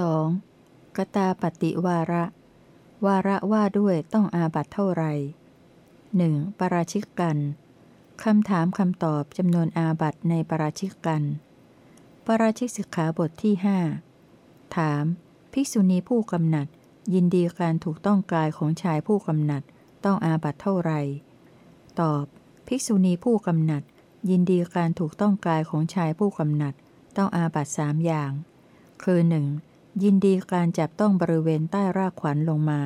2. กตาปฏิวาระ วาระว่าด้วยต้องอาบัตเท่าไหร่หนึ่งปราชิกกันคำถามคำตอบจำนวนอาบัตในปราชิกกัน ปราชิกสิกขาบทที่หถาม ภิกษุณีผู้กำหนัด ยินดีการถูกต้องกายของชายผู้กำหนัด ต้องอาบัตเท่าไหร่ตอบ ภิกษุณีผู้กำหนัด ยินดีการถูกต้องกายของชายผู้กำหนัด ต้องอาบัตสามอย่าง คือหนึ่ง ยินดีการจับต้องบริเวณใต้รากขวัญลงมา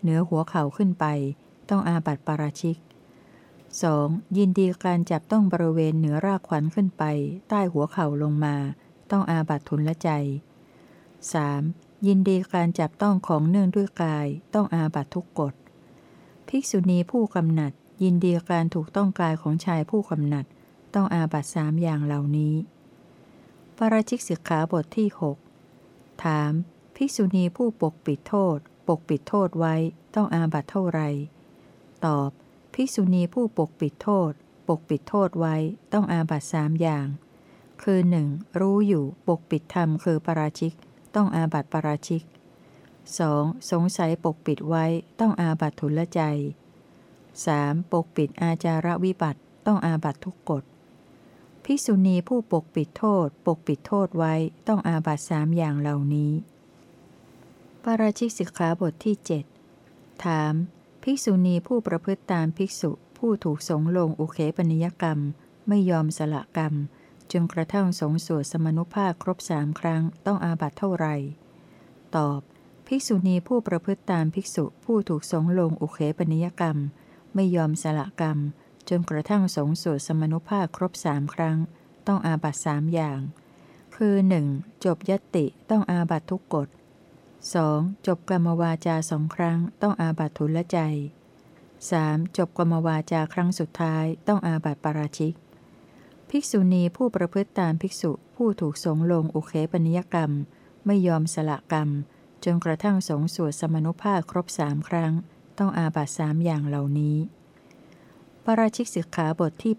เหนือหัวเข่าขึ้นไป ต้องอาบัตปาราชิก 2. ยินดีการจับต้องบริเวณเหนือรากขวัญขึ้นไป ใต้หัวเข่าลงมา ต้องอาบัตทุนละใจ 3. ยินดีการจับต้องของเนื่องด้วยกาย ต้องอาบัตทุกกฎ ภิกษุณีผู้กำหนัด ยินดีการถูกต้องกายของชายผู้กำหนัด ต้องอาบัตสามอย่างเหล่านี้ปราชิกสิกขาบทที่ 6 ถาม ภิกษุณีผู้ปกปิดโทษ ปกปิดโทษไว้ต้องอาบัตเท่าไร ตอบ ภิกษุณีผู้ปกปิดโทษ ปกปิดโทษไว้ต้องอาบัตสามอย่าง คือ 1. รู้อยู่ปกปิดธรรมคือปราชิก ต้องอาบัตปราชิก 2. สงสัยปกปิดไว้ต้องอาบัตทุลใจ 3. ปกปิดอาจาระวิบัติต้องอาบัตทุกกฎ ภิกษุณีผู้ปกปิดโทษ ปกปิดโทษไว้ต้องอาบัตสามอย่างเหล่านี้ปาราชิกสิกขาบทที่ 7 ถาม ภิกษุณีผู้ประพฤติตามภิกษุผู้ถูกสงลงอุเคปนิยกรรม ไม่ยอมสละกรรม จนกระทั่งสงสวดสมนุภาคครบสามครั้งต้องอาบัตเท่าไหร่ ตอบ ภิกษุณีผู้ประพฤติตามภิกษุผู้ถูกสงลงอุเคปนิยกรรม ไม่ยอมสละกรรม จนกระทั่งสงสวดสมนุภาคครบสามครั้ง ต้องอาบัตสามอย่าง คือ 1. จบยติต้องอาบัตทุกกฎ 2. จบกรรมวาจาสองครั้ง ต้องอาบัตทุลใจ 3. จบกรรมวาจาครั้งสุดท้ายต้องอาบัตปาราชิก ภิกษุณีผู้ประพฤติตามภิกษุผู้ถูกสงลงอุเคปนิยกรรม ไม่ยอมสละกรรม จนกระทั่งสงสวดสมนุภาพครบสามครั้ง ต้องอาบัตสามอย่างเหล่านี้ ปราชิกสิกขาบทที่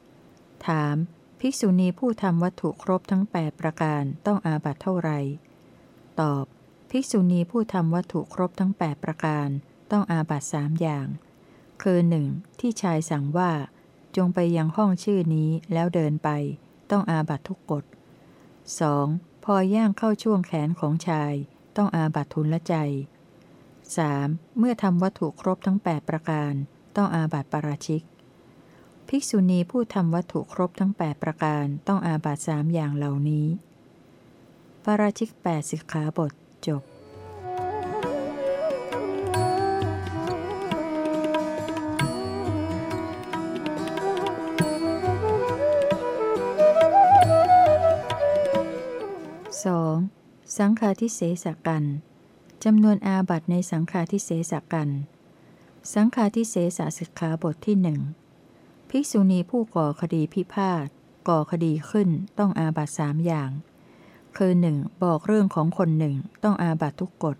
8 ถาม ภิกษุณีผู้ทำวัตถุครบทั้ง 8 ประการต้องอาบัตเท่าไหร่ตอบ ภิกษุณีผู้ทำวัตถุครบทั้ง 8 ประการต้องอาบัตสามอย่าง คือหนึ่งที่ชายสั่งว่า จงไปยังห้องชื่อนี้แล้วเดินไป ต้องอาบัตทุกกฎ 2. พอย่างเข้าช่วงแขนของชาย ต้องอาบัตทุนละใจ 3. เมื่อทำวัตถุครบทั้ง 8 ประการ ต้องอาบัติปราชิก ภิกษุณีผู้ทำวัตถุครบทั้ง 8 ประการต้องอาบัติสามอย่างเหล่านี้ ปราชิก 8 สิกขาบทจบสองสังฆาทิเสสกันจำนวนอาบัตในสังฆาทิเสสกัน สังฆาทิเสสสิกขาบทที่หนึ่งภิกษุณีผู้ก่อคดีพิพาทก่อคดีขึ้นต้องอาบัตสามอย่าง คือหนึ่งบอกเรื่องของคนหนึ่งต้องอาบัตทุกกฎ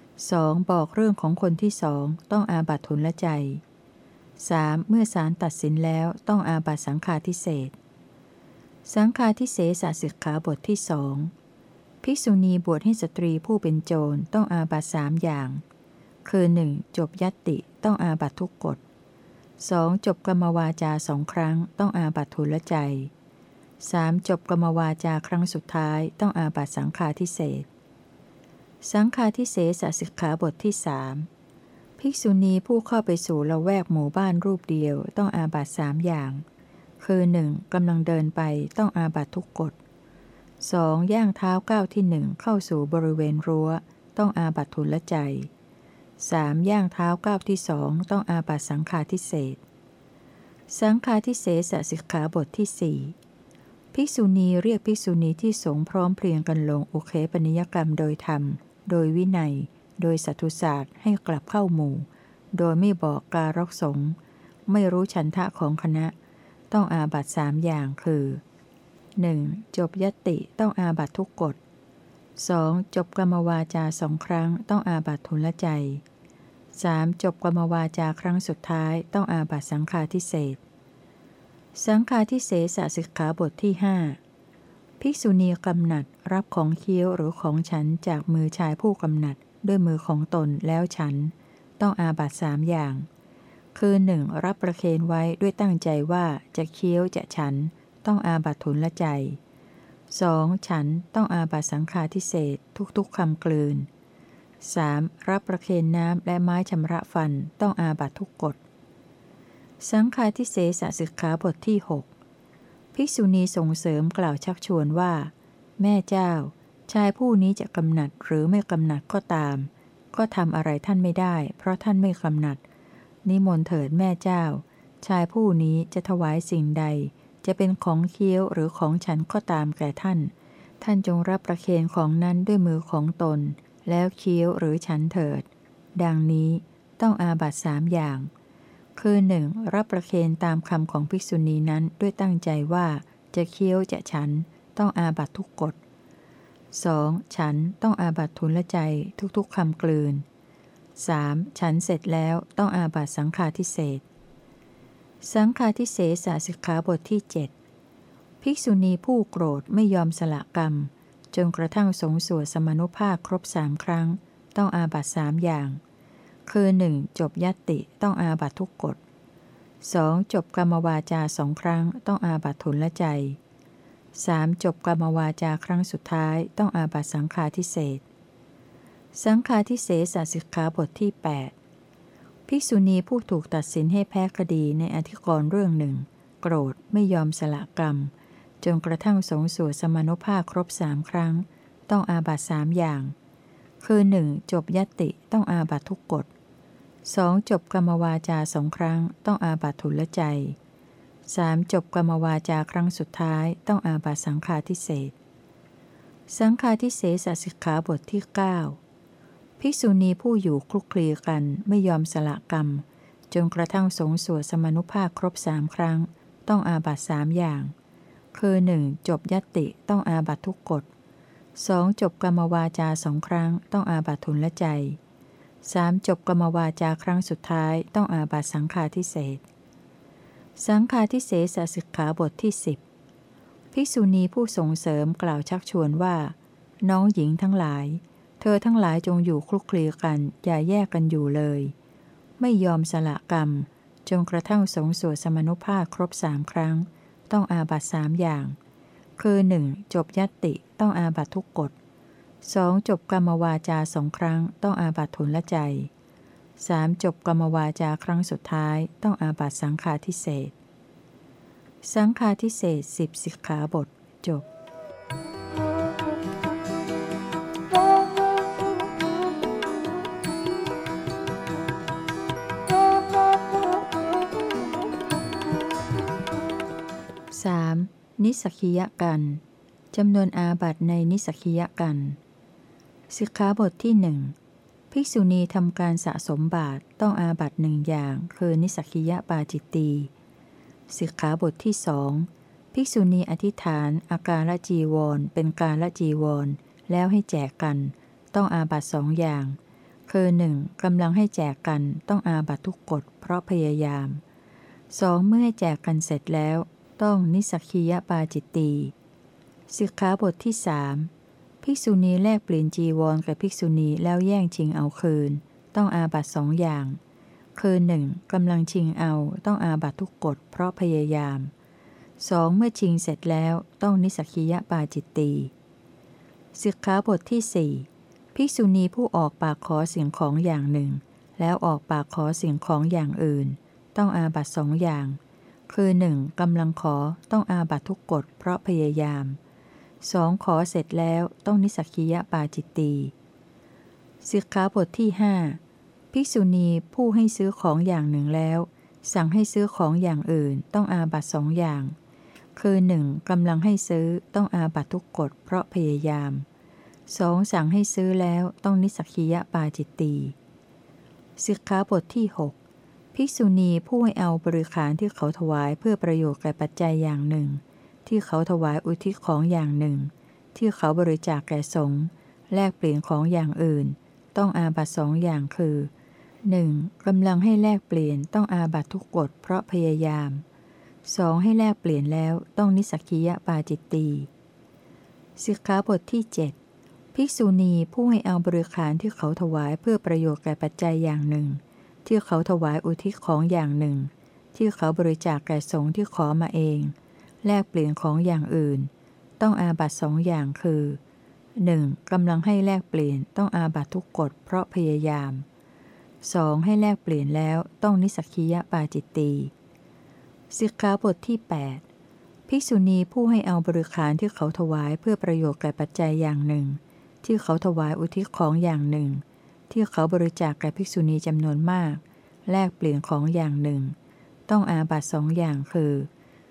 2. บอกเรื่องของคนที่สองต้องอาบัตทุนละใจ 3. เมื่อศาลตัดสินแล้วต้องอาบัตสังฆาทิเศษสังฆาทิเศษสิกขาบทที่สองภิกษุณีบวชให้สตรีผู้เป็นโจรต้องอาบัตสามอย่าง คือ 1. จบยัตติต้องอาบัตทุกกฎ 2. จบกรรมวาจาสองครั้งต้องอาบัตทุลใจ 3. จบกรรมวาจาครั้งสุดท้ายต้องอาบัตสังฆาทิเศษสังฆาทิเศษสิกขาบทที่สภิกษุณีผู้เข้าไปสู่ละแวกหมู่บ้านรูปเดียวต้องอาบัตสามอย่าง คือ 1. กำลังเดินไปต้องอาบัตทุกกฎ 2. ย่างเท้าก้าวที่หนึ่งเข้าสู่บริเวณรั้ว ต้องอาบัตทุลใจ 3. ย่างเท้าก้าวที่สองต้องอาบัตสังฆาทิเศษสังฆาทิเศษสิกขาบทที่สี่ภิกษุณีเรียกภิกษุณีที่สงพร้อมเพรียงกันลงโอเคปนิยกรรมโดยธรรม โดยวินัย โดยสัตุศาสตร์ให้กลับเข้าหมู่ โดยไม่บอกการกสงไม่รู้ฉันทะของคณะ ต้องอาบัตสามอย่างคือ 1. จบยติต้องอาบัตทุกกฎ 2. จบกรรมวาจาสองครั้งต้องอาบัตทุนละใจ 3. จบกรรมวาจาครั้งสุดท้ายต้องอาบัตสังฆาทิเศษสังฆาทิเสสสิกขาบทที่หภิภิกษุณีกำหนัดรับของเคี้ยวหรือของฉันจากมือชายผู้กำหนัดด้วยมือของตนแล้วฉัน ต้องอาบัตสามอย่าง คือหนึ่งรับประเคนไว้ด้วยตั้งใจว่าจะเคี้ยวจะฉัน ต้องอาบัตทุนละใจ 2. ฉันต้องอาบัตสังฆาทิเศษทุกๆคำกลืน 3. รับประเคนน้ำและไม้ชำระฟันต้องอาบัตทุกกฎ สังฆาทิเศษสิกขาบทที่ 6 ภิกษุณีส่งเสริมกล่าวชักชวนว่า แม่เจ้า ชายผู้นี้จะกำหนัดหรือไม่กำหนัดก็ตาม ก็ทำอะไรท่านไม่ได้ เพราะท่านไม่กำหนัด นิมนต์เถิดแม่เจ้า ชายผู้นี้จะถวายสิ่งใด จะเป็นของเคี้ยวหรือของฉันก็ตามแก่ท่าน ท่านจงรับประเคนของนั้นด้วยมือของตน แล้วเคี้ยวหรือฉันเถิด ดังนี้ต้องอาบัตสามอย่าง คือหนึ่งรับประเคนตามคำของภิกษุณีนั้นด้วยตั้งใจว่าจะเคี้ยวจะฉันต้องอาบัตทุกกฎ 2. ฉันต้องอาบัตทุนละใจทุกๆคำกลืน 3. ฉันเสร็จแล้วต้องอาบัตสังฆาทิเศษ สังฆาทิเศษสิกขาบทที่7ภิกษุณีผู้โกรธไม่ยอมสละกรรม จนกระทั่งสงสวดสมนุภาพครบสามครั้ง ต้องอาบัตสามอย่าง คือ 1. จบยัตติต้องอาบัตทุกกฎ 2. จบกรรมวาจาสองครั้ง ต้องอาบัตทุนละใจ 3. จบกรรมวาจาครั้งสุดท้ายต้องอาบัตสังฆาทิเศษสังฆาทิเศษสิกขาบทที่ 8 ภิกษุณีผู้ถูกตัดสินให้แพ้คดีในอธิกรณ์เรื่องหนึ่ง โกรธไม่ยอมสละกรรม จนกระทั่งสงสวดสมนุภาพครบสามครั้ง ต้องอาบัตสามอย่าง คือ 1. จบยัตติต้องอาบัตทุกกฎ 2. จบกรรมวาจาสองครั้ง ต้องอาบัตทุลใจ 3. จบกรรมวาจาครั้งสุดท้าย ต้องอาบัตสังฆาทิเศษสังฆาทิเศษสิกขาบทที่ 9 ภิกษุณีผู้อยู่คลุกคลีกันไม่ยอมสละกรรม จนกระทั่งสงสวดสมนุภาพครบสามครั้ง ต้องอาบัตสามอย่าง คือ 1. จบยัตติต้องอาบัตทุกกฎ 2. จบกรรมวาจาสองครั้งต้องอาบัตทุนละใจ 3. จบกรรมวาจาครั้งสุดท้ายต้องอาบัตสังฆาทิเศษสังฆาทิเศษสิกขาบทที่สิบภิกษุณีผู้ส่งเสริมกล่าวชักชวนว่า น้องหญิงทั้งหลาย เธอทั้งหลายจงอยู่คลุกคลีกัน อย่าแยกกันอยู่เลย ไม่ยอมสละกรรม จนกระทั่งสงสวดสมนุภาพครบสามครั้ง ต้องอาบัตสามอย่าง คือ 1. จบยัตติต้องอาบัตทุกกฎ 2. จบกรรมวาจาสองครั้ง ต้องอาบัตทุนละใจ 3. จบกรรมวาจาครั้งสุดท้าย ต้องอาบัตสังฆาทิเศษสังฆาทิเศษสิบสิกขาบทจบ นิสสัคคิยกัณฑ์จำนวนอาบัติในนิสสัคคิยกัณฑ์สิกขาบทที่หนึ่งภิกษุณีทำการสะสมบาตรต้องอาบัติหนึ่งอย่าง คือนิสสัคคิยปาจิตตีย์สิกขาบทที่สองภิกษุณีอธิษฐานอาการละจีวร เป็นการละจีวร แล้วให้แจกกัน ต้องอาบัติสองอย่าง คือหนึ่งกำลังให้แจกกันต้องอาบัติทุกกฏเพราะพยายามสองเมื่อให้แจกกันเสร็จแล้ว ต้องนิสักียปาจิตตีสิกขาบทที่สามภิกษุณีแลกเปลี่ยนจีวรกับภิกษุณีแล้วแย่งชิงเอาคืน ต้องอาบัตสองอย่าง คือหนึ่งกำลังชิงเอาต้องอาบัตทุกกฎเพราะพยายามสองเมื่อชิงเสร็จแล้วต้องนิสักียปาจิตตีสิกขาบทที่สี่ภิกษุณีผู้ออกปากขอสิ่งของอย่างหนึ่ง แล้วออกปากขอสิ่งของอย่างอื่น ต้องอาบัตสองอย่าง คือหนึ่งกำลังขอต้องอาบัตทุกกฎเพราะพยายามสองขอเสร็จแล้วต้องนิสักียปาจิตตีสิกขาบทที่หภิกษุณีผู้ให้ซื้อของอย่างหนึ่งแล้ว สั่งให้ซื้อของอย่างอื่นต้องอาบัตสองอย่าง คือหนึ่งกำลังให้ซื้อต้องอาบัตทุกกฎเพราะพยายามสองสั่งให้ซื้อแล้วต้องนิสักียปาจิตตีสิกขาบทที่ 6 ภิกษุณีผู้ให้เอาบริขารที่เขาถวายเพื่อประโยชน์แก่ปัจจัยอย่างหนึ่ง ที่เขาถวายอุทิศของอย่างหนึ่ง ที่เขาบริจาคแก่สงฆ์แลกเปลี่ยนของอย่างอื่น ต้องอาบัตสองอย่างคือ 1. กำลังให้แลกเปลี่ยนต้องอาบัตทุกกฎเพราะพยายามสองให้แลกเปลี่ยนแล้วต้องนิสักียปาจิตตีสิกขาบทที่ 7 ภิกษุณีผู้ให้เอาบริขารที่เขาถวายเพื่อประโยชน์แก่ปัจจัยอย่างหนึ่ง ที่เขาถวายอุทิศของอย่างหนึ่ง ที่เขาบริจาคแก่สงฆ์ที่ขอมาเอง แลกเปลี่ยนของอย่างอื่น ต้องอาบัตสองอย่างคือ 1. กำลังให้แลกเปลี่ยนต้องอาบัตทุกกฎเพราะพยายาม 2. ให้แลกเปลี่ยนแล้วต้องนิสักคียปาจิตตีสิกขาบทที่ 8 ภิกษุณีผู้ให้เอาบริขารที่เขาถวายเพื่อประโยชน์แก่ปัจจัยอย่างหนึ่ง ที่เขาถวายอุทิศของอย่างหนึ่ง ที่เขาบริจาคแก่ภิกษุณีจำนวนมาก แลกเปลี่ยนของอย่างหนึ่ง ต้องอาบัตสองอย่างคือ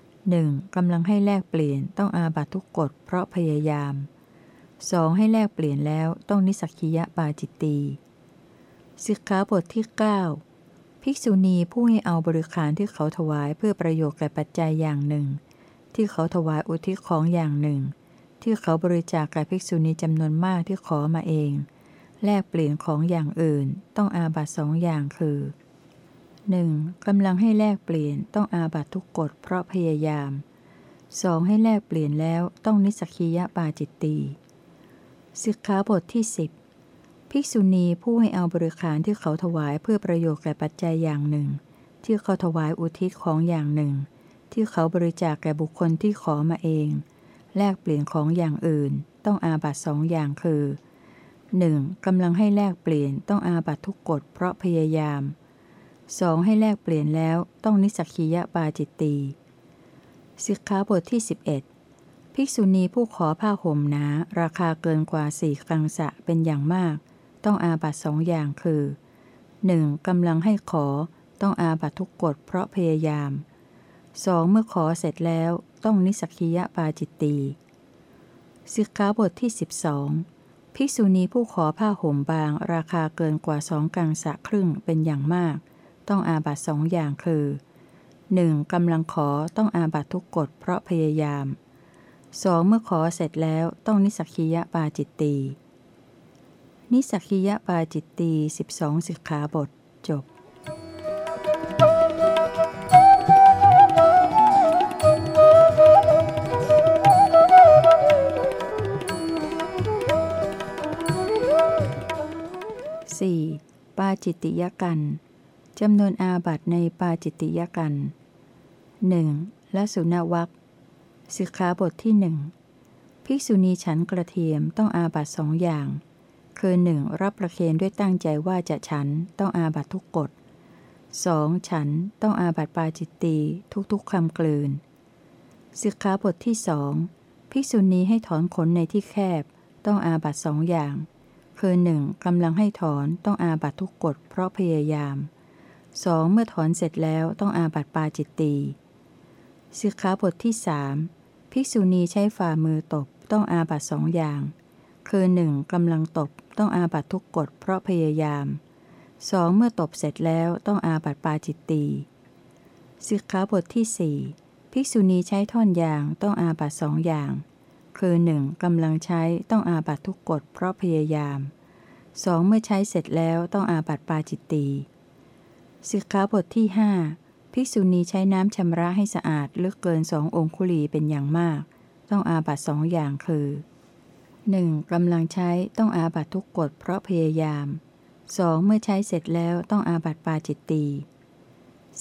1. กำลังให้แลกเปลี่ยนต้องอาบัตทุกกฎเพราะพยายาม 2. ให้แลกเปลี่ยนแล้วต้องนิสักคียะปาจิตตีสิกขาบทที่ 9 ภิกษุณีผู้ให้เอาบริขารที่เขาถวายเพื่อประโยชน์แก่ปัจจัยอย่างหนึ่ง ที่เขาถวายอุทิศของอย่างหนึ่ง ที่เขาบริจาคแก่ภิกษุณีจำนวนมากที่ขอมาเอง แลกเปลี่ยนของอย่างอื่น ต้องอาบัตสองอย่างคือ 1. กำลังให้แลกเปลี่ยนต้องอาบัตทุกกฎเพราะพยายาม 2. ให้แลกเปลี่ยนแล้วต้องนิสกคียปาจิตตีสิกขาบทที่ 10 ภิกษุณีผู้ให้เอาบริขารที่เขาถวายเพื่อประโยชน์แก่ปัจจัยอย่างหนึ่ง ที่เขาถวายอุทิศของอย่างหนึ่ง ที่เขาบริจาคแก่บุคคลที่ขอมาเอง แลกเปลี่ยนของอย่างอื่น ต้องอาบัตสองอย่างคือ 1. กำลังให้แลกเปลี่ยนต้องอาบัตทุกกฎเพราะพยายาม 2. ให้แลกเปลี่ยนแล้วต้องนิสักคียปาจิตตีสิกขาบทที่ 11 ภิกษุณีผู้ขอผ้าห่มหนา ราคาเกินกว่าสี่กังสะเป็นอย่างมาก ต้องอาบัตสองอย่างคือ 1. กำลังให้ขอต้องอาบัตทุกกฎเพราะพยายาม 2. เมื่อขอเสร็จแล้วต้องนิสักคียปาจิตตีสิกขาบทที่ 12 ภิกษุณีผู้ขอผ้าห่มบาง ราคาเกินกว่าสองกังสะครึ่งเป็นอย่างมาก ต้องอาบัตสองอย่างคือ 1. กำลังขอต้องอาบัตทุกกฎเพราะพยายาม 2. เมื่อขอเสร็จแล้วต้องนิสักคียปาจิตตีนิสักคียปาจิตตี12 สิกขาบทจบ 4. ปาจิตติยกันจำนวนอาบัตในปาจิตติยกันหนึ่งและสุนวักสิกขาบทที่หนึ่งภิกษุณีฉันกระเทียมต้องอาบัตสองอย่าง คือหนึ่งรับประเคนด้วยตั้งใจว่าจะฉันต้องอาบัตทุกกฎสองฉันต้องอาบัตปาจิตตีทุกๆคำกลืนสิกขาบทที่สองภิกษุณีให้ถอนขนในที่แคบ ต้องอาบัตสองอย่าง คือหนึ่งกำลังให้ถอนต้องอาบัตทุกกฎเพราะพยายามสองเมื่อถอนเสร็จแล้วต้องอาบัตปาจิตตีสิกขาบทที่สภิกษุณีใช้ฝ่ามือตบต้องอาบัตสองอย่าง คือหนึ่งกำลังตบต้องอาบัตทุกกฎเพราะพยายามสองเมื่อตบเสร็จแล้วต้องอาบัตปาจิตตีสิกขาบทที่สภิกษุณีใช้ท่อนยางต้องอาบัตสองอย่าง คือหนึ่งกำลังใช้ต้องอาบัตทุกกฎเพราะพยายามสองเมื่อใช้เสร็จแล้วต้องอาบัตปาจิตตีสิกขาบทที่ห้าภิกษุณีใช้น้ำชำระให้สะอาดลึกเกินสององคุลีเป็นอย่างมาก ต้องอาบัตสองอย่างคือ 1. กำลังใช้ต้องอาบัตทุกกฎเพราะพยายาม 2. เมื่อใช้เสร็จแล้วต้องอาบัตปาจิตตี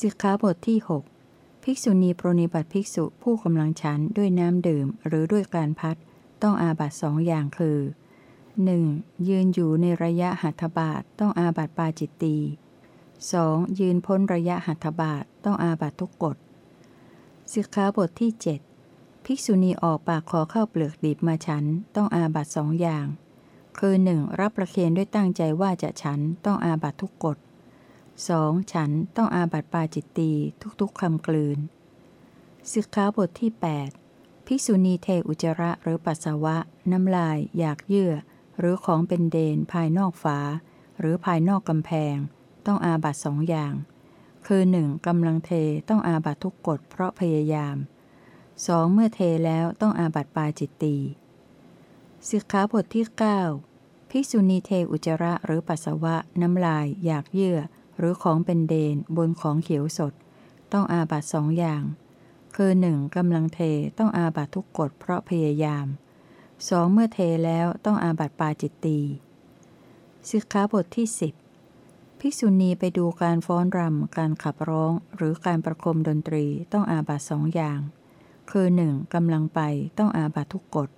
สิกขาบทที่ 6 ภิกษุณีปรนิบัติภิกษุผู้กำลังฉันด้วยน้ำดื่มหรือด้วยการพัด ต้องอาบัตสองอย่างคือ 1. ยืนอยู่ในระยะหัตถบาทต้องอาบัตปาจิตตี 2. ยืนพ้นระยะหัตถบาทต้องอาบัตทุกกฎสิกขาบทที่ 7 ภิกษุณีออกปากขอเข้าเปลือกดิบมาฉันต้องอาบัตสองอย่าง คือ 1. รับประเคนด้วยตั้งใจว่าจะฉันต้องอาบัตทุกกฎ 2. ฉันต้องอาบัตปาจิตตีทุกๆคำกลืนสิกขาบทที่ 8 ภิกษุณีเทอุจระหรือปัสสาวะ น้ำลาย อยากเยื่อ หรือของเป็นเดนภายนอกฝา หรือภายนอกกำแพง ต้องอาบัตสองอย่าง คือหนึ่งกำลังเทต้องอาบัตทุกกฎเพราะพยายามสองเมื่อเทแล้วต้องอาบัตปาจิตตีสิกขาบทที่ 9 ภิกษุณีเทอุจระหรือปัสสาวะ น้ำลาย อยากเยื่อ หรือของเป็นเดนบนของเขียวสด ต้องอาบัตสองอย่าง คือหนึ่งกำลังเทต้องอาบัตทุกกฎเพราะพยายามสองเมื่อเทแล้วต้องอาบัตปาจิตตีสิกขาบทที่สิบภิกษุณีไปดูการฟ้อนรำ การขับร้อง หรือการประคมดนตรีต้องอาบัตสองอย่าง คือ 1. กำลังไปต้องอาบัตทุกกฎ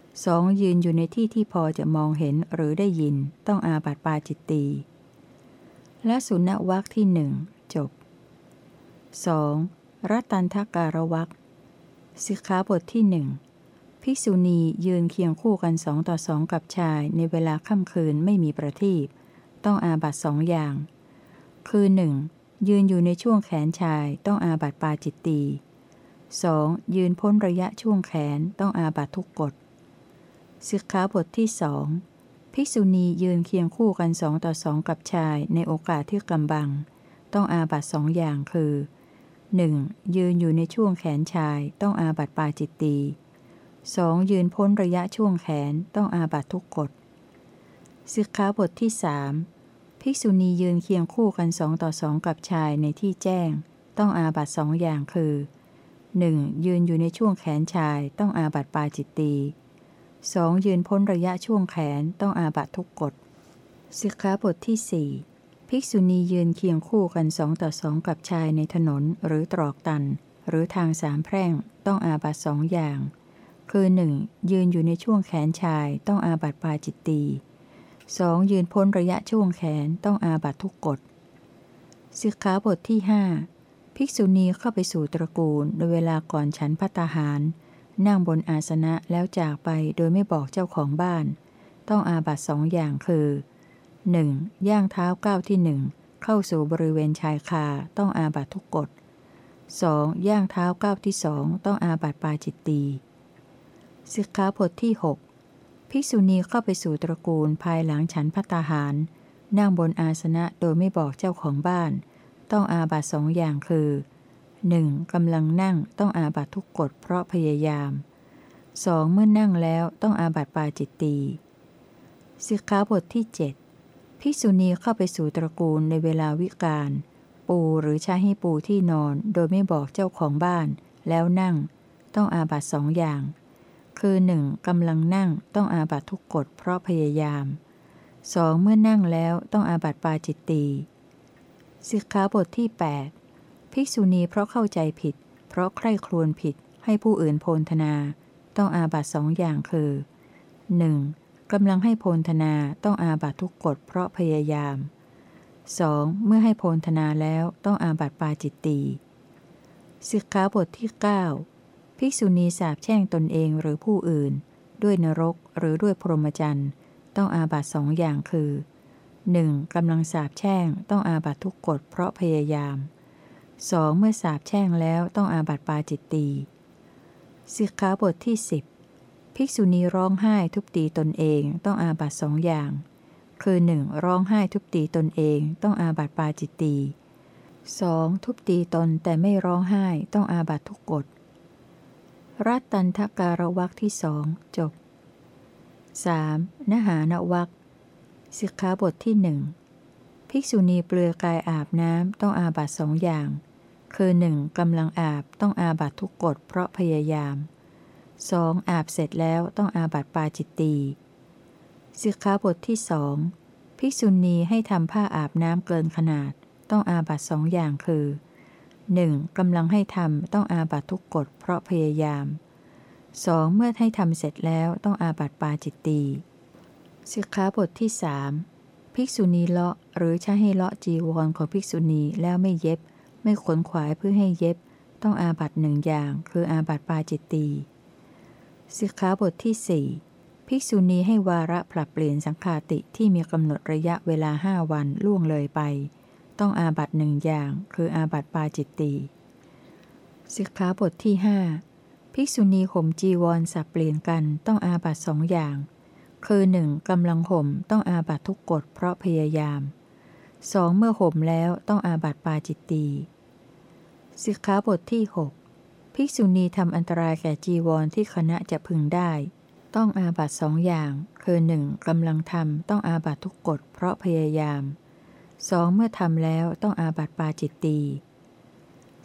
2. ยืนอยู่ในที่ที่พอจะมองเห็นหรือได้ยินต้องอาบัตปาจิตตี และสุนวักที่หนึ่งจบ 2. รัตันทการวักสิกขาบทที่หนึ่งภิกษุณียืนเคียงคู่กันสองต่อสองกับชายในเวลาค่ำคืนไม่มีประทีปต้องอาบัตสองอย่าง คือหนึ่งยืนอยู่ในช่วงแขนชายต้องอาบัตปาจิตตี 2. ยืนพ้นระยะช่วงแขนต้องอาบัตทุกกฎสิกขาบทที่สอง ภิกษุณียืนเคียงคู่กันสองต่อสองกับชายในโอกาสที่กำบัง ต้องอาบัตสองอย่างคือ 1. ยืนอยู่ในช่วงแขนชายต้องอาบัตปาจิตตี 2. ยืนพ้นระยะช่วงแขนต้องอาบัตทุกกฎสิกขาบทที่สภิกษุณียืนเคียงคู่กันสองต่อสองกับชายในที่แจ้ง ต้องอาบัตสองอย่างคือ 1. ยืนอยู่ในช่วงแขนชายต้องอาบัตปาจิตตี 2. ยืนพ้นระยะช่วงแขนต้องอาบัตทุกกฎสิกขาบทที่สภิกษุณียืนเคียงคู่กันสองต่อสองกับชายในถนนหรือตรอกตัน หรือทางสามแพร่งต้องอาบัตสองอย่าง คือ 1. ยืนอยู่ในช่วงแขนชายต้องอาบัตปาจิตตี 2. ยืนพ้นระยะช่วงแขนต้องอาบัตทุกกฎสิกขาบทที่หภิกษุณีเข้าไปสู่ตระกูลโดยเวลาก่อนฉันพัตาหาร นั่งบนอาสนะแล้วจากไปโดยไม่บอกเจ้าของบ้าน ต้องอาบัตสองอย่างคือ 1. ย่างเท้าก้าวที่หนึ่งเข้าสู่บริเวณชายคาต้องอาบัตทุกกฎ 2. ย่างเท้าก้าวที่สองต้องอาบัตปาจิตตีสิกขาบทที่ 6 ภิกษุณีเข้าไปสู่ตระกูลภายหลังฉันพัตาหาร นั่งบนอาสนะโดยไม่บอกเจ้าของบ้าน ต้องอาบัตสองอย่างคือ 1. หนึ่งกำลังนั่งต้องอาบัตทุกกฎเพราะพยายาม 2. เมื่อนั่งแล้วต้องอาบัตปาจิตตีสิกขาบทที่ 7 ภิกษุณีเข้าไปสู่ตระกูลในเวลาวิกาลปูหรือใช้ให้ปูที่นอนโดยไม่บอกเจ้าของบ้าน แล้วนั่ง ต้องอาบัตสองอย่าง คือ 1. กำลังนั่งต้องอาบัตทุกกฎเพราะพยายาม 2. เมื่อนั่งแล้วต้องอาบัตปาจิตตีสิกขาบทที่ 8 ภิกษุณีเพราะเข้าใจผิด เพราะใคร่ครวญผิด ให้ผู้อื่นโพลธนา ต้องอาบัตสองอย่างคือ 1. กำลังให้โพลธนาต้องอาบัตทุกกฎเพราะพยายาม 2. เมื่อให้โพลธนาแล้วต้องอาบัตปาจิตตีสิกขาบทที่ 9 ภิกษุณีสาบแช่งตนเองหรือผู้อื่น ด้วยนรกหรือด้วยพรหมจรรย์ต้องอาบัตสองอย่างคือ 1. กำลังสาบแช่งต้องอาบัตทุกกฎเพราะพยายาม 2. เมื่อสาบแช่งแล้วต้องอาบัตปาจิตตีสิกขาบทที่ 10 ภิกษุณีร้องไห้ทุบตีตนเองต้องอาบัตสองอย่าง คือ 1. ร้องไห้ทุบตีตนเองต้องอาบัตปาจิตตี 2. ทุบตีตนแต่ไม่ร้องไห้ต้องอาบัตทุกกฎ รัตตันทการวักที่สองจบ 3. นหานวักสิกขาบทที่หนึ่งภิกษุณีเปลือยกายอาบน้ำต้องอาบัตสองอย่าง คือ 1. กำลังอาบต้องอาบัตทุกกฎเพราะพยายาม 2. อาบเสร็จแล้วต้องอาบัตปาจิตตีสิกขาบทที่สองภิกษุณีให้ทำผ้าอาบน้ำเกินขนาด ต้องอาบัตสองอย่างคือ 1. กำลังให้ทำต้องอาบัตทุกกฎเพราะพยายาม 2. เมื่อให้ทำเสร็จแล้วต้องอาบัตปาจิตตีสิกขาบทที่สภิกษุณีเลาะหรือใช้ให้เลาะจีวรของภิกษุณีแล้วไม่เย็บ ไม่ขนขวายเพื่อให้เย็บ ต้องอาบัตหนึ่งอย่าง คืออาบัตปาจิตตีสิกขาบทที่สภิกษุณีให้วาระผลัดเปลี่ยนสังฆาติที่มีกำหนดระยะเวลาห้าวันล่วงเลยไป ต้องอาบัตหนึ่งอย่าง คืออาบัตปาจิตตีสิกขาบทที่หภิกษุณีห่มจีวรสับเปลี่ยนกันต้องอาบัตสองอย่าง คือหนึ่งกำลังห่มต้องอาบัตทุกกฎเพราะพยายาม สองเมื่อห่มแล้วต้องอาบัตปาจิตตีสิกขาบทที่หกภิกษุณีทำอันตรายแก่จีวรที่คณะจะพึงได้ ต้องอาบัตสองอย่าง คือหนึ่งกำลังทำต้องอาบัตทุกกฎเพราะพยายามสองเมื่อทำแล้วต้องอาบัตปาจิตตี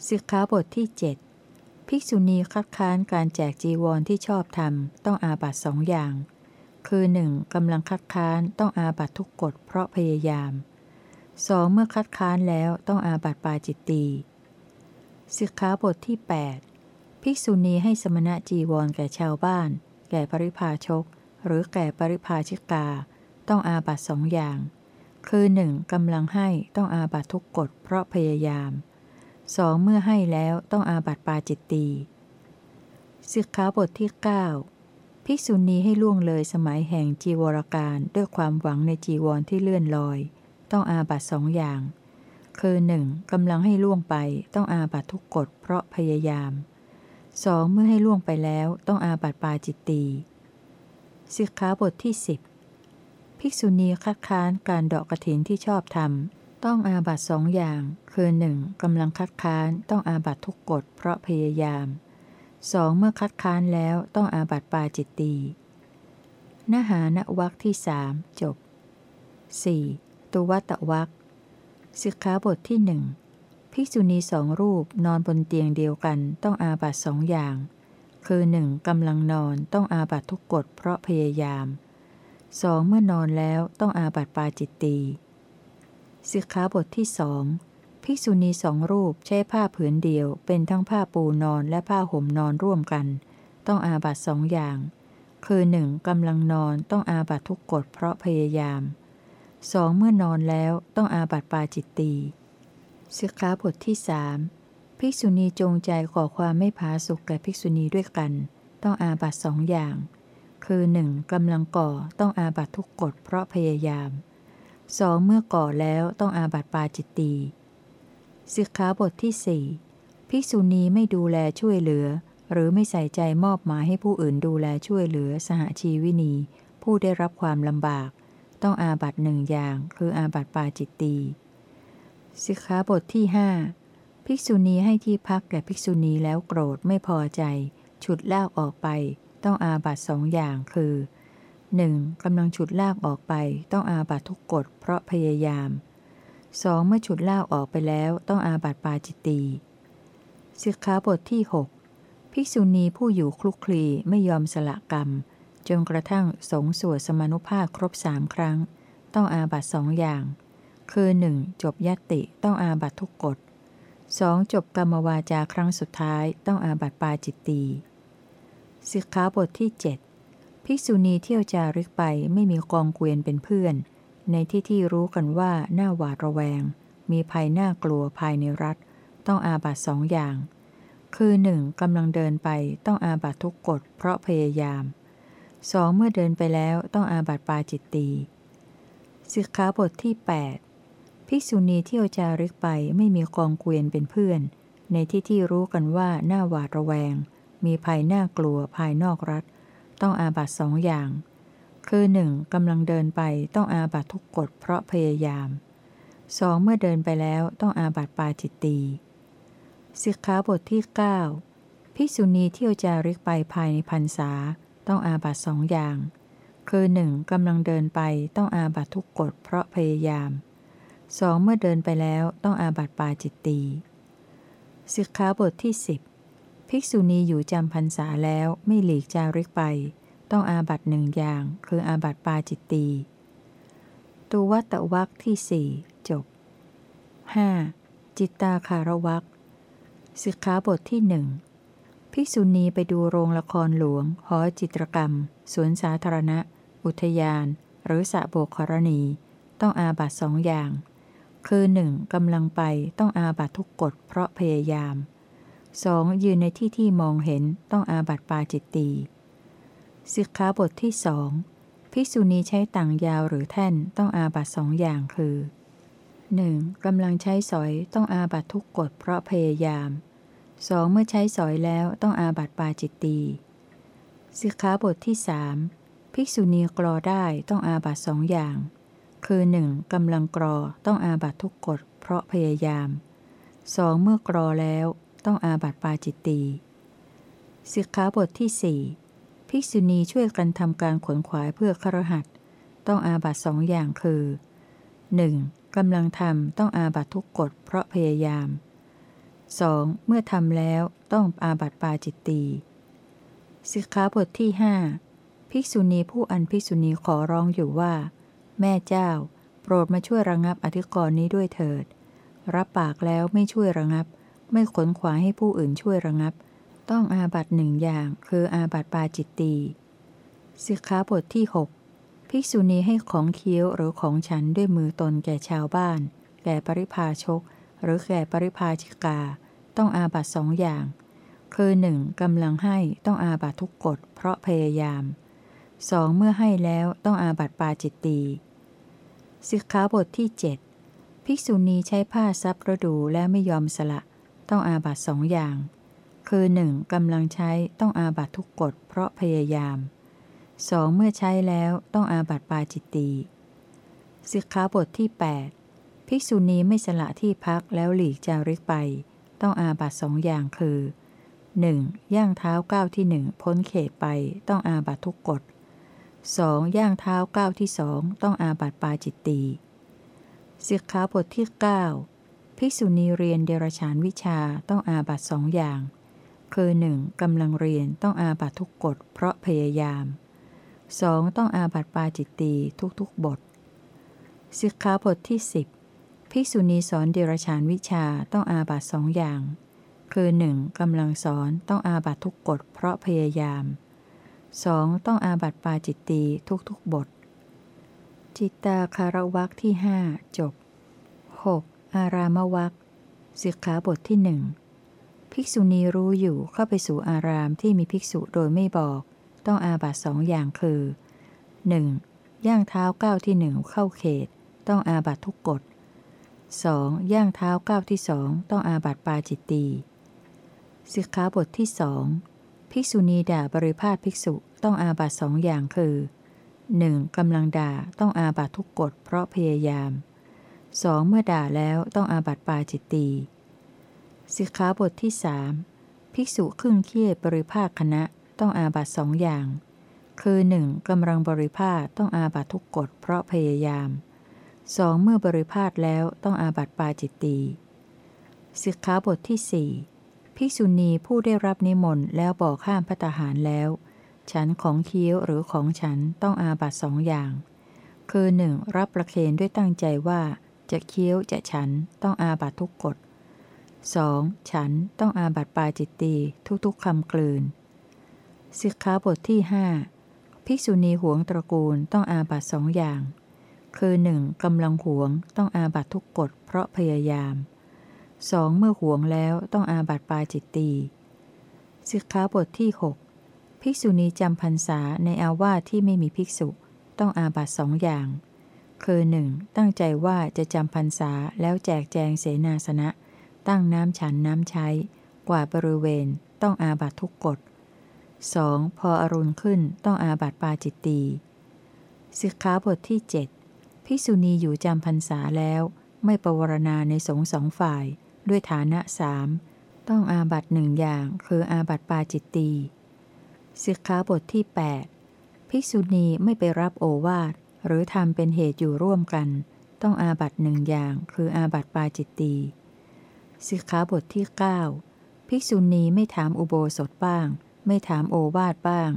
สิกขาบทที่ 7 ภิกษุณีคัดค้านการแจกจีวรที่ชอบทำต้องอาบัตสองอย่าง คือ 1. กำลังคัดค้านต้องอาบัตทุกกฎเพราะพยายาม 2. เมื่อคัดค้านแล้วต้องอาบัติปาจิตตีสิกขาบทที่ 8 ภิกษุณีให้สมณะจีวรแก่ชาวบ้าน แก่ปริพาชก หรือแก่ปริพาชิกา ต้องอาบัตสองอย่าง คือ 1. กำลังให้ต้องอาบัตทุกกฎเพราะพยายาม 2. เมื่อให้แล้วต้องอาบัตปาจิตตีสิกขาบทที่ 9 ภิกษุณีให้ล่วงเลยสมัยแห่งจีวรการด้วยความหวังในจีวรที่เลื่อนลอย ต้องอาบัตสองอย่าง คือ 1. กำลังให้ล่วงไปต้องอาบัตทุกกฎเพราะพยายาม 2. เมื่อให้ล่วงไปแล้วต้องอาบัตปาจิตตีสิกขาบทที่ 10 ภิกษุณีคัดค้านการดอกกระถินที่ชอบทำต้องอาบัตสองอย่าง คือ 1. กำลังคัดค้านต้องอาบัตทุกกฎเพราะพยายาม 2. เมื่อคัดค้านแล้วต้องอาบัตปาจิตตีนหานวักที่สามจบ 4. ตุวัตวักสิกขาบทที่หนึ่งภิกษุณีสองรูปนอนบนเตียงเดียวกันต้องอาบัตสองอย่าง คือ 1. กำลังนอนต้องอาบัตทุกกฎเพราะพยายาม 2. เมื่อนอนแล้วต้องอาบัตปาจิตตีสิกขาบทที่สองภิกษุณีสองรูปใช้ผ้าผืนเดียว เป็นทั้งผ้าปูนอนและผ้าห่มนอนร่วมกัน ต้องอาบัตสองอย่าง คือ 1. กำลังนอนต้องอาบัตทุกกฎเพราะพยายาม 2. สองเมื่อนอนแล้วต้องอาบัตปาจิตตีสิกขาบทที่สภิกษุณีจงใจก่อความไม่ผาสุกแก่ภิกษุณีด้วยกัน ต้องอาบัตสองอย่าง คือ 1. กำลังก่อต้องอาบัตทุกกฎเพราะพยายาม 2. เมื่อก่อแล้วต้องอาบัตปาจิตตีสิกขาบทที่สภิกษุณีไม่ดูแลช่วยเหลือ หรือไม่ใส่ใจมอบหมายให้ผู้อื่นดูแลช่วยเหลือสหชีวินี ผู้ได้รับความลำบาก ต้องอาบัตหนึ่งอย่าง คืออาบัตปาจิตตีสิกขาบทที่หภิกษุณีให้ที่พักแก่ภิกษุณีแล้วโกรธไม่พอใจ ฉุดลากออกไป ต้องอาบัตสองอย่างคือ 1. กำลังฉุดลากออกไป ต้องอาบัตทุกกฎเพราะพยายาม 2. เมื่อฉุดลากออกไปแล้วต้องอาบัตปาจิตตีสิกขาบทที่ 6 ภิกษุณีผู้อยู่คลุกคลีไม่ยอมสละกรรม จนกระทั่งสงสวดสมนุภาพครบสามครั้ง ต้องอาบัตสองอย่าง คือ 1. จบยติต้องอาบัตทุกกฎ 2. จบกรรมวาจาครั้งสุดท้ายต้องอาบัตปาจิตตีสิกขาบทที่ 7 ภิกษุณีเที่ยวจาริกไปไม่มีกองเกวียนเป็นเพื่อน ในที่ที่รู้กันว่าหน้าหวาดระแวง มีภัยน่ากลัวภายในรัฐ ต้องอาบัตสองอย่าง คือ 1. กำลังเดินไปต้องอาบัตทุกกฎเพราะพยายาม 2. สองเมื่อเดินไปแล้วต้องอาบัตปาจิตตีสิกขาบทที่ 8 ภิกษุณีเที่ยวจาริกไปไม่มีกองเกวียนเป็นเพื่อน ในที่ที่รู้กันว่าหน้าหวาดระแวง มีภัยน่ากลัวภายนอกรัฐ ต้องอาบัตสองอย่าง คือ 1. กำลังเดินไปต้องอาบัตทุกกฎเพราะพยายาม 2. เมื่อเดินไปแล้วต้องอาบัตปาจิตตีสิกขาบทที่ 9 ภิกษุณีเที่ยวจาริกไปภายในพรรษา ต้องอาบัตสองอย่าง คือ 1. กำลังเดินไปต้องอาบัตทุกกฎเพราะพยายาม 2. เมื่อเดินไปแล้วต้องอาบัตปาจิตตีสิกขาบทที่ 10 ภิกษุณีอยู่จำพรรษาแล้วไม่หลีกจาริกไป ต้องอาบัตหนึ่งอย่าง คืออาบัตปาจิตตีตุวัตวักที่สี่จบ 5. จิตตาคารวักสิกขาบทที่หนึ่ง ภิกษุณีไปดูโรงละครหลวง หอจิตรกรรม สวนสาธารณะ อุทยาน หรือสระโบกครณี ต้องอาบัตสองอย่าง คือ 1. กำลังไปต้องอาบัตทุกกฎเพราะพยายาม 2. ยืนในที่ที่มองเห็นต้องอาบัตปาจิตตีสิกขาบทที่สองภิกษุณีใช้ต่างยาวหรือแท่นต้องอาบัตสองอย่างคือ 1. กำลังใช้สอยต้องอาบัตทุกกฎเพราะพยายาม 2. เมื่อใช้สอยแล้วต้องอาบัติปาจิตตีสิกขาบทที่สภิกษุณีกรอได้ต้องอาบัตสองอย่าง คือ 1. กำลังกรอต้องอาบัตทุกกฎเพราะพยายาม 2. เมื่อกรอแล้วต้องอาบัตปาจิตตีสิกขาบทที่สภิกษุณีช่วยกันทำการขวนขวายเพื่อครหัสต้องอาบัตสองอย่างคือ 1. กำลังทำต้องอาบัตทุกกฎเพราะพยายาม 2. เมื่อทำแล้วต้องอาบัติปาจิตตีสิกขาบทที่หภิกษุณีผู้อันภิกษุณีขอร้องอยู่ว่า แม่เจ้า โปรดมาช่วยระงับอธิกรณ์นี้ด้วยเถิด รับปากแล้วไม่ช่วยระงับ ไม่ขนขวายให้ผู้อื่นช่วยระงับ ต้องอาบัตหนึ่งอย่าง คืออาบัตปาจิตตีสิกขาบทที่ 6 ภิกษุณีให้ของเคี้ยวหรือของฉันด้วยมือตนแก่ชาวบ้าน แก่ปริพาชก หรือแก่ปริพาชิกา ต้องอาบัตสองอย่าง คือหนึ่งกำลังให้ต้องอาบัตทุกกฎเพราะพยายามสองเมื่อให้แล้วต้องอาบัตปาจิตตีสิกขาบทที่ 7 ภิกษุณีใช้ผ้าซับระดูและไม่ยอมสละ ต้องอาบัตสองอย่าง คือ 1. กำลังใช้ต้องอาบัตทุกกฎเพราะพยายามสองเมื่อใช้แล้วต้องอาบัตปาจิตตีสิกขาบทที่8 ภิกษุณีไม่สละที่พักแล้วหลีกจาริกไป ต้องอาบัตสองอย่างคือ 1. ย่างเท้าก้าวที่หนึ่งพ้นเขตไปต้องอาบัตทุกกฎ 2. ย่างเท้าก้าวที่สองต้องอาบัตปาจิตตีสิกขาบทที่ 9 ภิกษุณีเรียนเดรฉานวิชาต้องอาบัตสองอย่าง คือ 1. กำลังเรียนต้องอาบัตทุกกฎเพราะพยายาม 2. ต้องอาบัตปาจิตตีทุกๆบทสิกขาบทที่ 10 ภิกษุณีสอนเดรฉานวิชาต้องอาบัตสองอย่าง คือ 1. กำลังสอนต้องอาบัตทุกกฎเพราะพยายาม 2. ต้องอาบัตปาจิตตีทุกๆบท จิตตาคารวักที่หจบ 6. อารามวักสิกขาบทที่หนึ่งภิกษุณีรู้อยู่เข้าไปสู่อารามที่มีภิกษุโดยไม่บอก ต้องอาบัตสองอย่างคือ 1. ย่างเท้าก้าวที่หนึ่งเข้าเขต ต้องอาบัตทุกกฎ 2. ย่างเท้าก้าวที่สองต้องอาบัตปาจิตตีสิกขาบทที่สองภิกษุณีด่าบริพาทภิกษุต้องอาบัตสองอย่างคือ 1. กำลังด่าต้องอาบัตทุกกฎเพราะพยายาม 2. เมื่อด่าแล้วต้องอาบัตปาจิตตีสิกขาบทที่สภิกษุครึ่งเคียดบริภาคคณะต้องอาบัตสองอย่าง คือ 1. กำลังบริภาคต้องอาบัตทุกกฎเพราะพยายาม 2. สองเมื่อบริภาคแล้วต้องอาบัตปาจิตตีสิกขาบทที่สี่ภิกษุณีผู้ได้รับนิมนต์แล้วบอกข้ามพัตหารแล้ว ฉันของเคี้ยวหรือของฉันต้องอาบัตสองอย่าง คือหนึ่งรับประเคนด้วยตั้งใจว่า จะเคี้ยวจะฉันต้องอาบัตทุกกฎ 2. ฉันต้องอาบัตปาจิตตีทุกๆคำกลืนสิกขาบทที่หภิกษุณีหวงตระกูลต้องอาบัตสองอย่าง คือหนึ่งกำลังหวงต้องอาบัตทุกกฎเพราะพยายามสองเมื่อหวงแล้วต้องอาบัตปาจิตตีสิกขาบทที่ 6 ภิกษุณีจำพรรษาในอาวาสที่ไม่มีภิกษุ ต้องอาบัตสองอย่าง คือหนึ่งตั้งใจว่าจะจำพรรษาแล้วแจกแจงเสนาสนะ ตั้งน้ำฉันน้ำใช้ กว่าบริเวณ ต้องอาบัตทุกกฎ 2. พออรุณขึ้นต้องอาบัตปาจิตตีสิกขาบทที่ 7 ภิกษุณีอยู่จำพรรษาแล้ว ไม่ประวรณาในสงสองฝ่าย ด้วยฐานะสามต้องอาบัตหนึ่งอย่าง คืออาบัตปาจิตตีสิกขาบทที่ 8 ภิกษุณีไม่ไปรับโอวาท หรือทำเป็นเหตุอยู่ร่วมกัน ต้องอาบัตหนึ่งอย่าง คืออาบัตปาจิตตีสิกขาบทที่ 9 ภิกษุณีไม่ถามอุโบสถบ้าง ไม่ถามโอวาทบ้าง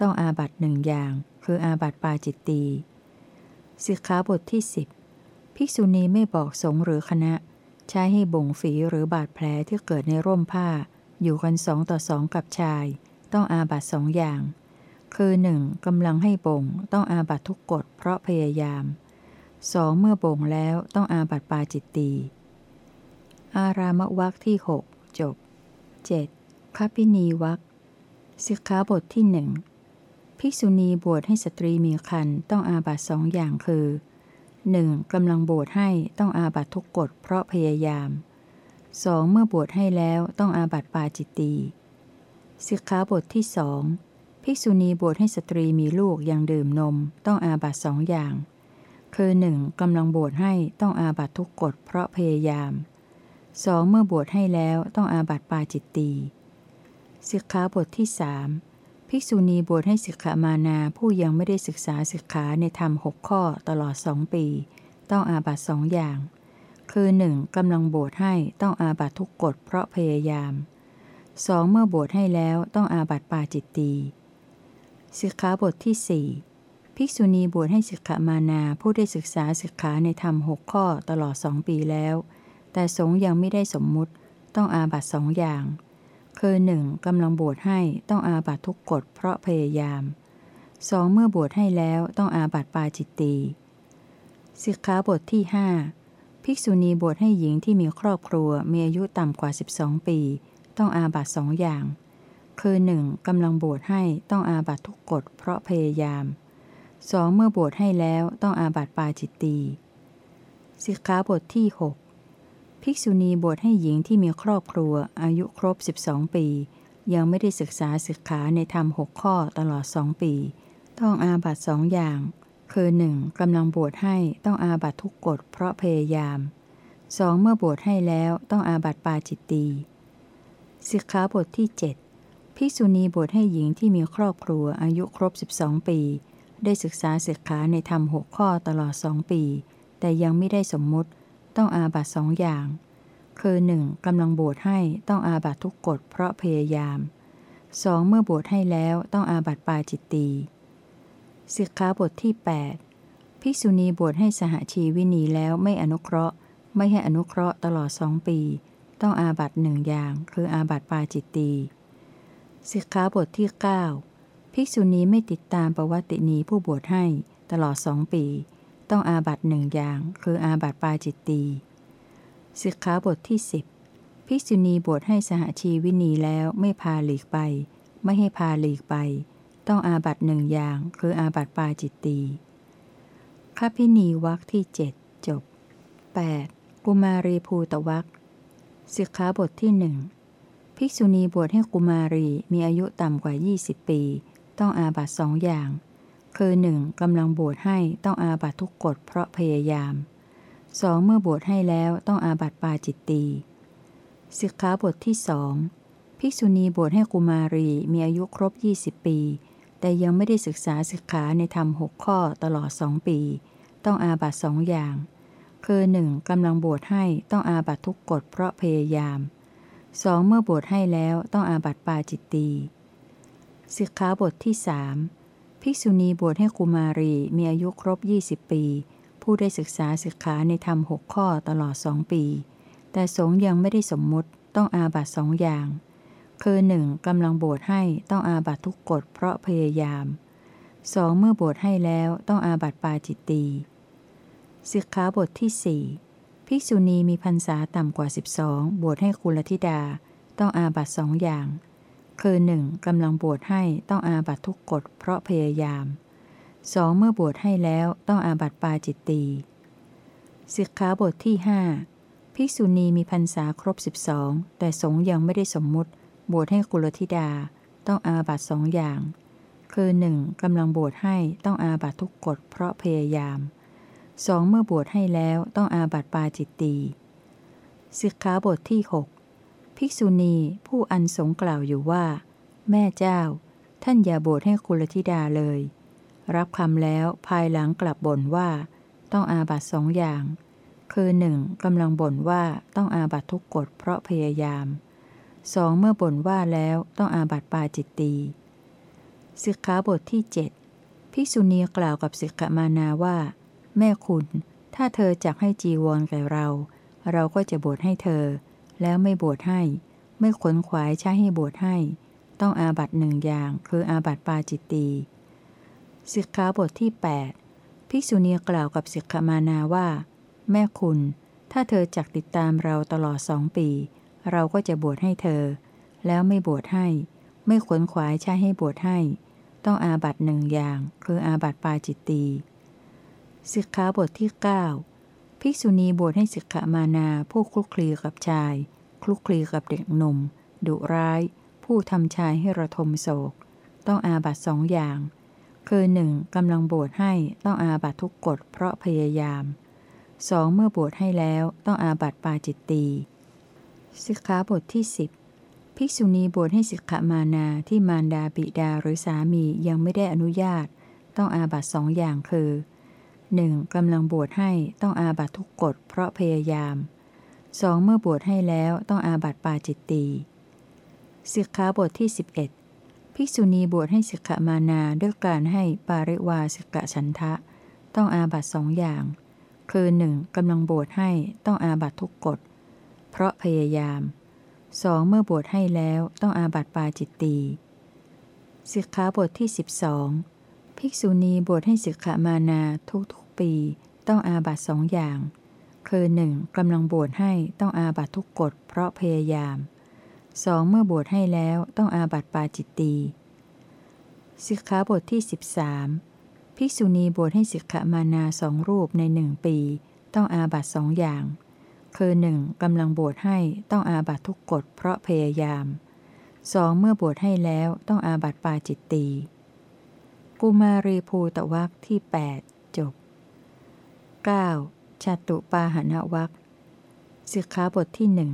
ต้องอาบัตหนึ่งอย่าง คืออาบัตปาจิตตี สิกขาบทที่10ภิกษุณีไม่บอกสงหรือคณะ ใช้ให้บ่งฝีหรือบาดแผลที่เกิดในร่มผ้า อยู่กันสองต่อสองกับชาย ต้องอาบัตสองอย่าง คือหนึ่งกำลังให้บ่งต้องอาบัตทุกกฎเพราะพยายามสองเมื่อบ่งแล้วต้องอาบัตปาจิตตีอารามวรรคที่หกจบ 7. คัพภินีวรรคสิกขาบทที่หนึ่ง ภิกษุณีบวชให้สตรีมีครรภ์ต้องอาบัติสองอย่างคือหนึ่งกำลังบวชให้ต้องอาบัติทุกกฏเพราะพยายามสองเมื่อบวชให้แล้วต้องอาบัติปาจิตตีย์สิกขาบทที่สองภิกษุณีบวชให้สตรีมีลูกยังดื่มนม ต้องอาบัติสองอย่าง คือหนึ่งกำลังบวชให้ต้องอาบัตทุกกฎเพราะพยายามสองเมื่อบวชให้แล้วต้องอาบัตปาจิตตีสิกขาบทที่สาม ภิกษุณีบวชให้สิกขามานาผู้ยังไม่ได้ศึกษาสิกขาในธรรมหกข้อตลอดสองปี ต้องอาบัตสองอย่าง คือหนึ่งกำลังบวชให้ต้องอาบัตทุกกฎเพราะพยายามสองเมื่อบวชให้แล้วต้องอาบัตปาจิตตีสิกขาบทที่สี่ภิกษุณีบวชให้สิกขามานาผู้ได้ศึกษาสิกขาในธรรมหกข้อตลอดสองปีแล้ว แต่สงยังไม่ได้สมมุติต้องอาบัตสองอย่าง คือหนึ่งกำลังบวชให้ต้องอาบัตทุกกฎเพราะพยายามสองเมื่อบวชให้แล้วต้องอาบัตปาจิตตีสิกขาบทที่หภิกษุณีบวชให้หญิงที่มีครอบครัวมีอายุต่ำกว่า 12 ปี ต้องอาบัตสองอย่าง คือหนึ่งกำลังบวชให้ต้องอาบัตทุกกฎเพราะพยายามสองเมื่อบวชให้แล้วต้องอาบัตปาจิตตีสิกขาบทที่ 6 ภิกษุณีบวชให้หญิงที่มีครอบครัว อายุครบ 12 ปี ยังไม่ได้ศึกษาศึกขาในธรรมหกข้อตลอดสองปี ต้องอาบัตสองอย่าง คือหนึ่งกำลังบวชให้ต้องอาบัตทุกกฎเพราะพยายามสองเมื่อบวชให้แล้วต้องอาบัตปาจิตตีสิกขาบทที่ 7 ภิกษุณีบวชให้หญิงที่มีครอบครัวอายุครบ 12 ปี ได้ศึกษาศึกขาในธรรมหกข้อตลอดสองปี แต่ยังไม่ได้สมมุติ ต้องอาบัตสองอย่าง คือหนึ่งกำลังบวชให้ต้องอาบัตทุกกฎเพราะพยายามสองเมื่อบวชให้แล้วต้องอาบัตปาจิตตีสิกขาบทที่ 8 ภิกษุณีบวชให้สหชีวินีแล้วไม่อนุเคราะห์ ไม่ให้อนุเคราะห์ตลอดสองปี ต้องอาบัตหนึ่งอย่าง คืออาบัตปาจิตตีสิกขาบทที่ 9 ภิกษุณีไม่ติดตามประวัตินีผู้บวชให้ตลอดสองปี ต้องอาบัตหนึ่งอย่าง คืออาบัตปาจิตตีสิกขาบทที่ 10 ภิกษุณีบวชให้สหชีวินีแล้วไม่พาหลีกไป ไม่ให้พาหลีกไป ต้องอาบัตหนึ่งอย่าง คืออาบัตปาจิตตีข้าพินีวักที่เจ็ดจบ 8. กุมารีภูตวักสิกขาบทที่หนึ่งภิกษุณีบวชให้กุมารีมีอายุต่ำกว่า 20 ปี ต้องอาบัตสองอย่าง คือหนึ่งกำลังบวชให้ต้องอาบัตทุกกฎเพราะพยายามสองเมื่อบวชให้แล้วต้องอาบัตปาจิตตีสิกขาบทที่สองภิกษุณีบวชให้กุมารีมีอายุครบ 20 ปี แต่ยังไม่ได้ศึกษาศึกขาในธรรมหกข้อตลอดสองปี ต้องอาบัตสองอย่าง คือหนึ่งกำลังบวชให้ต้องอาบัตทุกกฎเพราะพยายามสองเมื่อบวชให้แล้วต้องอาบัตปาจิตตีสิกขาบทที่สาม ภิกษุณีบวชให้กุมารีมีอายุครบ 20 ปี ผู้ได้ศึกษาศึกขาในธรรมหกข้อตลอดสองปี แต่สงยังไม่ได้สมมุติต้องอาบัตสองอย่าง คือหนึ่งกำลังบวชให้ต้องอาบัตทุกกฎเพราะพยายามสองเมื่อบวชให้แล้วต้องอาบัตปาจิตตีสิกขาบทที่สี่ภิกษุณีมีพรรษาต่ำกว่า 12 บวชให้คุลธิดา ต้องอาบัตสองอย่าง คือหนึ่งกำลังบวชให้ต้องอาบัตทุกกฎเพราะพยายามสองเมื่อบวชให้แล้วต้องอาบัตปาจิตตีสิกขาบทที่หภิกษุณีมีพรรษาครบ 12 แต่สงยังไม่ได้สมมุติ บวชให้กุลธิดา ต้องอาบัตสองอย่าง คือหนึ่งกำลังบวชให้ต้องอาบัตทุกกฎเพราะพยายามสองเมื่อบวชให้แล้วต้องอาบัตปาจิตตีสิกขาบทที่6 ภิกษุณีผู้อันสงกล่าวอยู่ว่า แม่เจ้า ท่านอย่าบวชให้กุลธิดาเลย รับคำแล้วภายหลังกลับบ่นว่า ต้องอาบัตสองอย่าง คือหนึ่งกำลังบ่นว่าต้องอาบัตทุกกฎเพราะพยายามสองเมื่อบ่นว่าแล้วต้องอาบัตปาจิตตีสิกขาบทที่เจ็ดภิกษุณีกล่าวกับสิกขามานาว่า แม่คุณ ถ้าเธอจักให้จีวรแก่เรา เราก็จะบวชให้เธอ แล้วไม่บวชให้ ไม่ขนขวายใช้ให้บวชให้ ต้องอาบัตหนึ่งอย่าง คืออาบัตปาจิตตีสิกขาบทที่ 8 ภิกษุณีกล่าวกับสิกขามานาว่า แม่คุณ ถ้าเธอจักติดตามเราตลอดสองปี เราก็จะบวชให้เธอ แล้วไม่บวชให้ ไม่ขนขวายใช้ให้บวชให้ ต้องอาบัตหนึ่งอย่าง คืออาบัตปาจิตตีสิกขาบทที่ 9 ภิกษุณีบวชให้สิกขามานาผู้คลุกคลีกับชาย คลุกคลีกับเด็กหนุ่ม ดุร้าย ผู้ทำชายให้ระทมโศก ต้องอาบัตสองอย่าง คือหนึ่งกำลังบวชให้ต้องอาบัตทุกกฎเพราะพยายามสองเมื่อบวชให้แล้วต้องอาบัตปาจิตตีสิกขาบทที่สิบภิกษุณีบวชให้สิกขามานาที่มารดาบิดาหรือสามียังไม่ได้อนุญาต ต้องอาบัตสองอย่างคือ หนึ่งกำลังบวชให้ต้องอาบัตทุกกฎเพราะพยายามสองเมื่อบวชให้แล้วต้องอาบัตปาจิตตีสิกขาบทที่ 11 ภิกษุณีบวชให้สิกขามานาด้วยการให้ปาริวาสิกะฉันทะ ต้องอาบัตสองอย่าง คือหนึ่งกำลังบวชให้ต้องอาบัตทุกกฎเพราะพยายามสองเมื่อบวชให้แล้วต้องอาบัตปาจิตตีสิกขาบทที่ 12 ภิกษุณีบวชให้สิกขามานาทุกๆปี ต้องอาบัตสองอย่าง คือหนึ่งกำลังบวชให้ต้องอาบัตทุกกฎเพราะพยายามสองเมื่อบวชให้แล้วต้องอาบัตปาจิตตีสิกขาบทที่ 13 ภิกษุณีบวชให้สิกขามานาสองรูปในหนึ่งปี ต้องอาบัตสองอย่าง คือหนึ่งกำลังบวชให้ต้องอาบัตทุกกฎเพราะพยายามสองเมื่อบวชให้แล้วต้องอาบัตปาจิตตี กุมารีภูตวักที่ 8 จบ 9. ชาตุปาหณวักสิกขาบทที่หนึ่ง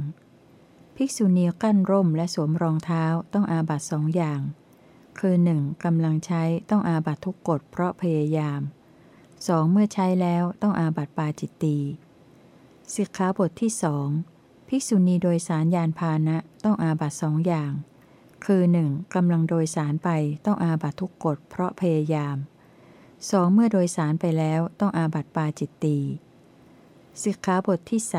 ภิกษุณีกั้นร่มและสวมรองเท้าต้องอาบัตสองอย่าง คือหนึ่งกำลังใช้ต้องอาบัตทุกกฎเพราะพยายามสองเมื่อใช้แล้วต้องอาบัตปาจิตตีสิกขาบทที่สองภิกษุณีโดยสารยานพาหนะต้องอาบัตสองอย่าง คือหนึ่งกำลังโดยสารไปต้องอาบัตทุกกฎเพราะพยายามสองเมื่อโดยสารไปแล้วต้องอาบัตปาจิตตีสิกขาบทที่ส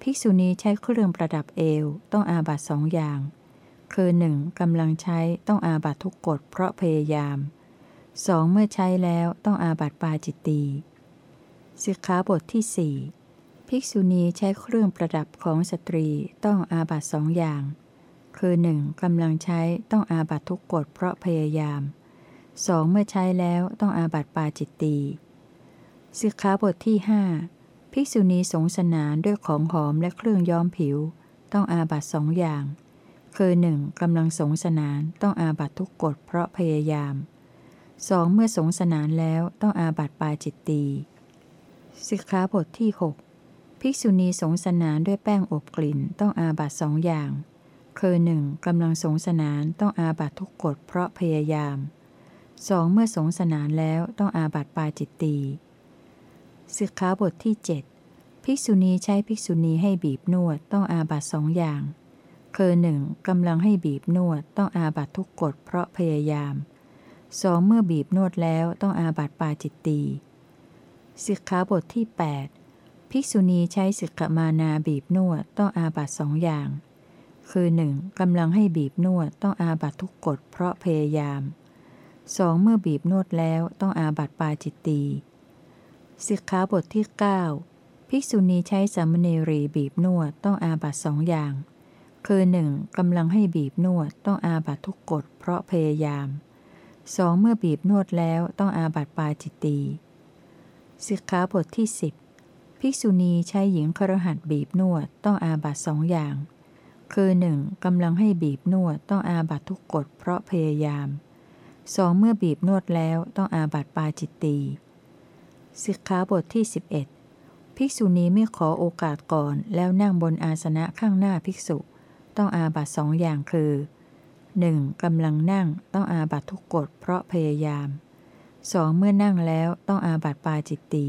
ภิกษุณีใช้เครื่องประดับเอวต้องอาบัตสองอย่าง คือหนึ่งกำลังใช้ต้องอาบัตทุกกฎเพราะพยายามสองเมื่อใช้แล้วต้องอาบัตปาจิตตีสิกขาบทที่สภิกษุณีใช้เครื่องประดับของสตรีต้องอาบัตสองอย่าง คือ 1. กำลังใช้ต้องอาบัตทุกกฎเพราะพยายาม 2. เมื่อใช้แล้วต้องอาบัตปาจิตตีสิกขาบทที่หภิกษุณีสงสนานด้วยของหอมและเครื่องย้อมผิว ต้องอาบัตสองอย่าง คือ 1. กำลังสงสนานต้องอาบัตทุกกฎเพราะพยายาม 2. เมื่อสงสนานแล้วต้องอาบัตปาจิตตีสิกขาบทที่ 6 ภิกษุณีสงสนานด้วยแป้งอบกลิ่นต้องอาบัตสองอย่าง คือหนึ่งกำลังสงสนานต้องอาบัตทุกกฎเพราะพยายามสองเมื่อสงสนานแล้วต้องอาบัตปาจิตตีสิกขาบทที่ 7 ภิกษุณีใช้ภิกษุณีให้บีบนวดต้องอาบัตสองอย่าง คือหนึ่งกำลังให้บีบนวดต้องอาบัตทุกกฎเพราะพยายามสองเมื่อบีบนวดแล้วต้องอาบัตปาจิตตีสิกขาบทที่ 8 ภิกษุณีใช้สิกขมานาบีบนวดต้องอาบัตสองอย่าง คือหนึ่งกำลังให้บีบนวดต้องอาบัตทุกกฎเพราะพยายามสองเมื่อบีบนวดแล้วต้องอาบัตปาจิตตีสิกขาบทที่ 9 ภิกษุณีใช้สามเณรีบีบนวดต้องอาบัตสองอย่าง คือหนึ่งกำลังให้บีบนวดต้องอาบัตทุกกฎเพราะพยายามสองเมื่อบีบนวดแล้วต้องอาบัตปาจิตตีสิกขาบทที่ 10 ภิกษุณีใช้หญิงครหัสบีบนวดต้องอาบัตสองอย่าง คือหนึ่งกำลังให้บีบนวดต้องอาบัตทุกกฎเพราะพยายามสองเมื่อบีบนวดแล้วต้องอาบัตปาจิตตีสิกขาบทที่ 11 ภิกษุณีไม่ขอโอกาสก่อนแล้วนั่งบนอาสนะข้างหน้าภิกษุ ต้องอาบัตสองอย่างคือ 1. กำลังนั่งต้องอาบัตทุกกฎเพราะพยายามสองเมื่อนั่งแล้วต้องอาบัตปาจิตตี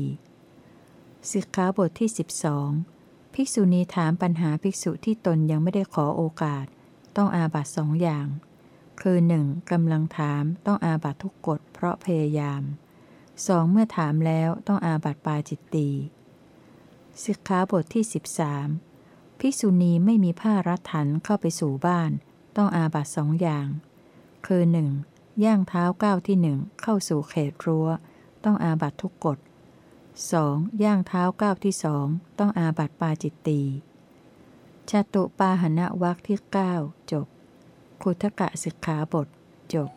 สิกขาบทที่ 12 ภิกษุณีถามปัญหาภิกษุที่ตนยังไม่ได้ขอโอกาส ต้องอาบัตสองอย่าง คือหนึ่งกำลังถามต้องอาบัตทุกกฎเพราะพยายามสองเมื่อถามแล้วต้องอาบัตปาจิตตีสิกขาบทที่ 13 ภิกษุณีไม่มีผ้ารัดถันเข้าไปสู่บ้าน ต้องอาบัตสองอย่าง คือหนึ่งย่างเท้าก้าวที่หนึ่งเข้าสู่เขตรั้ว ต้องอาบัตทุกกฎ 2. ย่างเท้าก้าวที่สองต้องอาบัติปาจิตตีชาตุปาหณะวักที่ 9 จบ คุทกะสิกขาบท จบ